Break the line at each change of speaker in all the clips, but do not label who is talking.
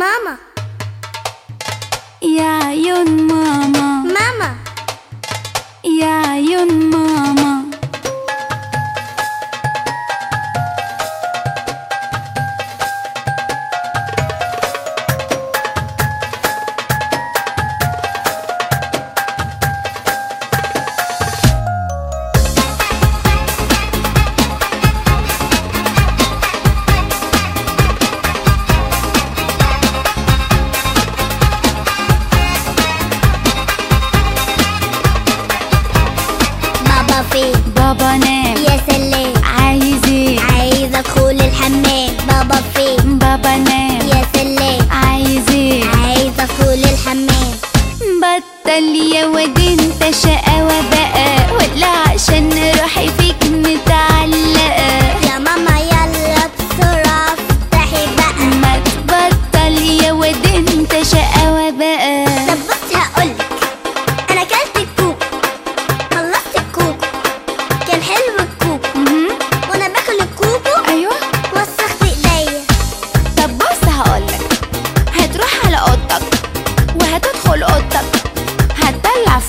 mama. Yeah, yun mama. Mama. Yeah, yun mama.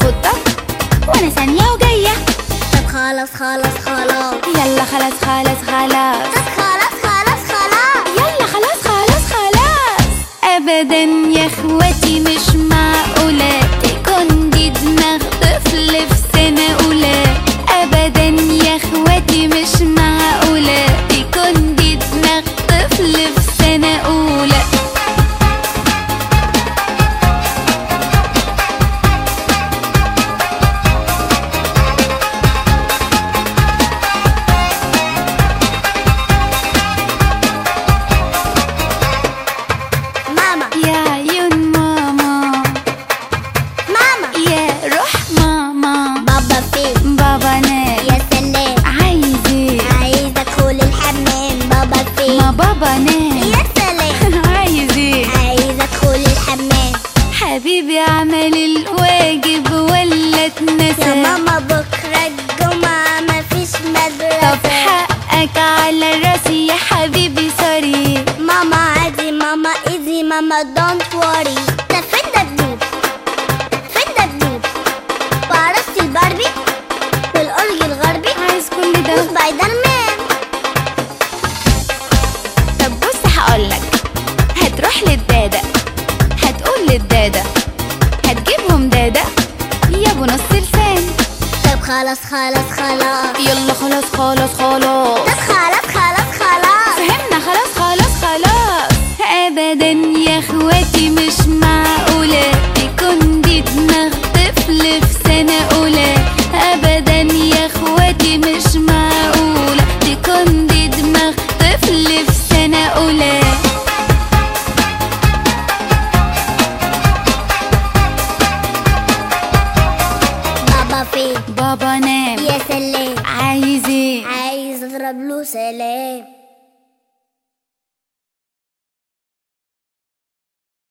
الخطة؟ وأنا ثانية وجاية.
طب خلاص خلاص خلاص.
يلا خلاص خلاص خلاص.
طب خلاص خلاص خلاص.
يلا خلاص خلاص خلاص. ابدا يا
بيه
ما بابا نام.
يا سلام.
عايز إيه؟
عايز ادخل الحمام.
حبيبي عمل القوي للدادة. هتقول للدادة. هتجيبهم دادة. يا ابو نص لسان.
طب خلاص خلاص خلاص.
يلا خلاص خلاص خلاص.
طب خلاص خلاص خلاص.
فهمنا خلاص خلاص خلاص. أبدا يا اخواتي مش
Rablo s'élève.